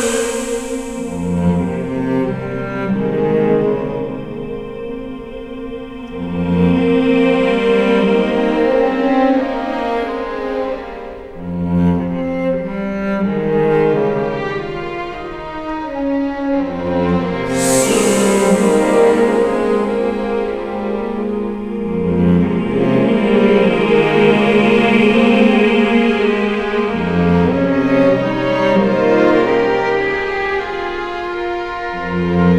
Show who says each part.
Speaker 1: you.
Speaker 2: Thank you.